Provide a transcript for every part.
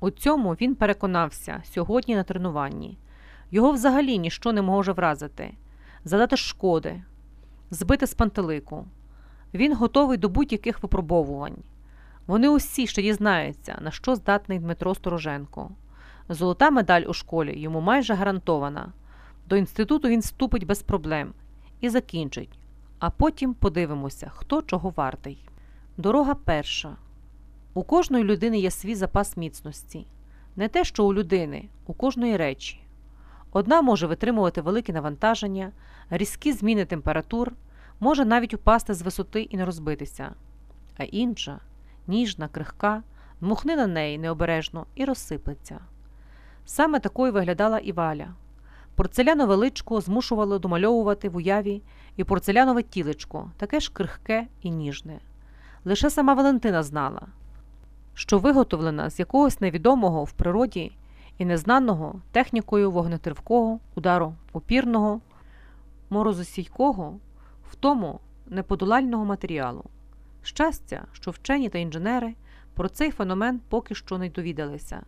У цьому він переконався сьогодні на тренуванні. Його взагалі ніщо не може вразити, задати шкоди, збити з пантелику. Він готовий до будь-яких випробовувань. Вони усі ще дізнаються, на що здатний Дмитро Стороженко. Золота медаль у школі йому майже гарантована. До інституту він вступить без проблем і закінчить, а потім подивимося, хто чого вартий. Дорога перша. У кожної людини є свій запас міцності. Не те, що у людини, у кожної речі. Одна може витримувати великі навантаження, різкі зміни температур, може навіть упасти з висоти і не розбитися, а інша ніжна, крихка, дмухни на неї необережно і розсиплеться. Саме такою виглядала і валя. Порцелянове личко змушувало домальовувати в уяві і порцелянове тілечко, таке ж крихке і ніжне. Лише сама Валентина знала, що виготовлена з якогось невідомого в природі і незнаного технікою вогнетривкого, удару опірного, морозосійкого, в тому неподолального матеріалу. Щастя, що вчені та інженери про цей феномен поки що не довідалися.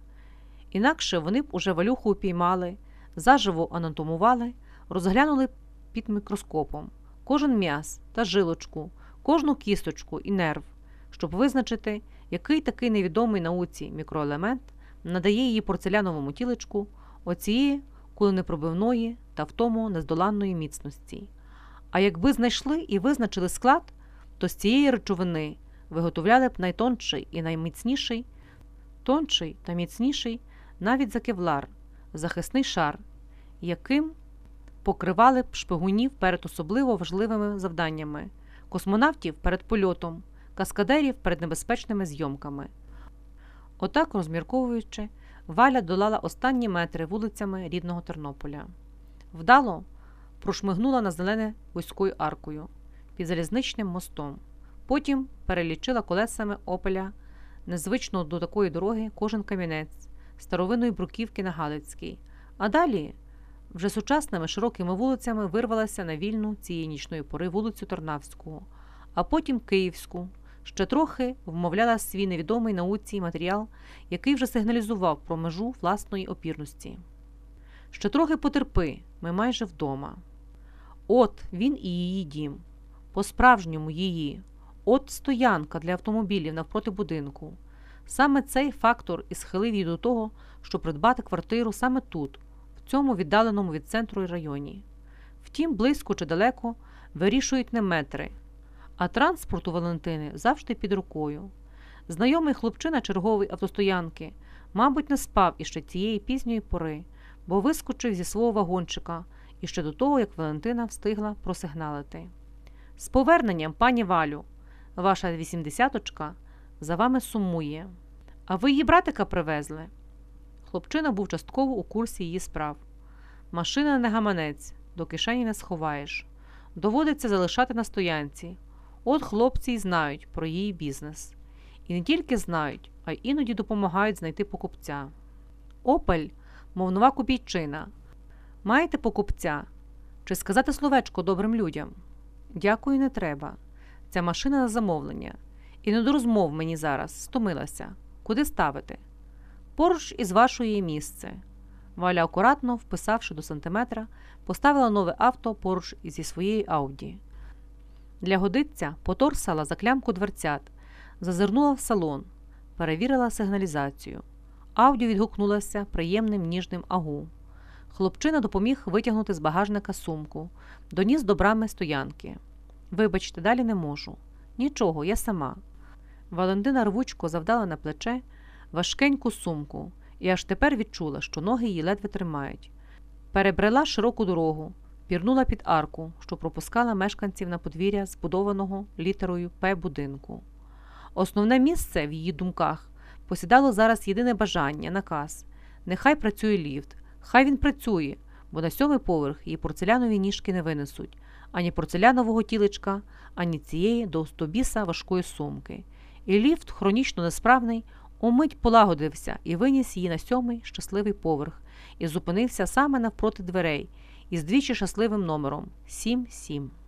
Інакше вони б уже валюху упіймали, заживо анатомували, розглянули під мікроскопом кожен м'яз та жилочку, кожну кісточку і нерв, щоб визначити, який такий невідомий науці мікроелемент надає її порцеляновому тілечку оцієї куленепробивної та в тому нездоланної міцності. А якби знайшли і визначили склад, то з цієї речовини виготовляли б найтонший і найміцніший, тонший та міцніший навіть за кевлар, захисний шар, яким покривали б шпигунів перед особливо важливими завданнями, космонавтів перед польотом, каскадерів перед небезпечними зйомками. Отак, розмірковуючи, Валя долала останні метри вулицями рідного Тернополя. Вдало прошмигнула на зелене вузькою аркою під залізничним мостом. Потім перелічила колесами опеля, незвично до такої дороги кожен камінець, старовинної бруківки на Галицькій, а далі вже сучасними широкими вулицями вирвалася на вільну цієї нічної пори вулицю Торнавську, а потім Київську. Ще трохи вмовляла свій невідомий науці матеріал, який вже сигналізував про межу власної опірності. Ще трохи потерпи, ми майже вдома. От він і її дім, по-справжньому її, от стоянка для автомобілів навпроти будинку. Саме цей фактор і схилив її до того, щоб придбати квартиру саме тут, в цьому віддаленому від центру районі. Втім, близько чи далеко вирішують не метри, а транспорту Валентини завжди під рукою. Знайомий хлопчина чергової автостоянки, мабуть, не спав іще цієї пізньої пори, бо вискочив зі свого вагончика іще до того, як Валентина встигла просигналити. З поверненням, пані Валю, ваша вісімдесяточка за вами сумує. А ви її братика привезли? Хлопчина був частково у курсі її справ. Машина не гаманець, до кишені не сховаєш. Доводиться залишати на стоянці. От хлопці й знають про її бізнес. І не тільки знають, а й іноді допомагають знайти покупця. Опель, мов нова купійчина. Маєте покупця? Чи сказати словечко добрим людям? Дякую, не треба. Ця машина на замовлення. І не до розмов мені зараз стомилася. Куди ставити? Поруч із вашої місце. Валя акуратно, вписавши до сантиметра, поставила нове авто поруч зі своєю Ауді. Для годиця поторсала за клямку дверцят, зазирнула в салон, перевірила сигналізацію. Ауді відгукнулася приємним ніжним агу. Хлопчина допоміг витягнути з багажника сумку, доніс до брами стоянки. Вибачте, далі не можу. Нічого, я сама. Валентина рвучко завдала на плече важкеньку сумку і аж тепер відчула, що ноги її ледве тримають. Перебрела широку дорогу, пірнула під арку, що пропускала мешканців на подвір'я збудованого літерою П будинку. Основне місце в її думках посідало зараз єдине бажання, наказ нехай працює ліфт, хай він працює, бо на сьомий поверх її порцелянові ніжки не винесуть ані порцелянового тілечка, ані цієї до стобіса важкої сумки. І ліфт, хронічно несправний, умить полагодився і виніс її на сьомий щасливий поверх, і зупинився саме навпроти дверей із двічі щасливим номером 7-7.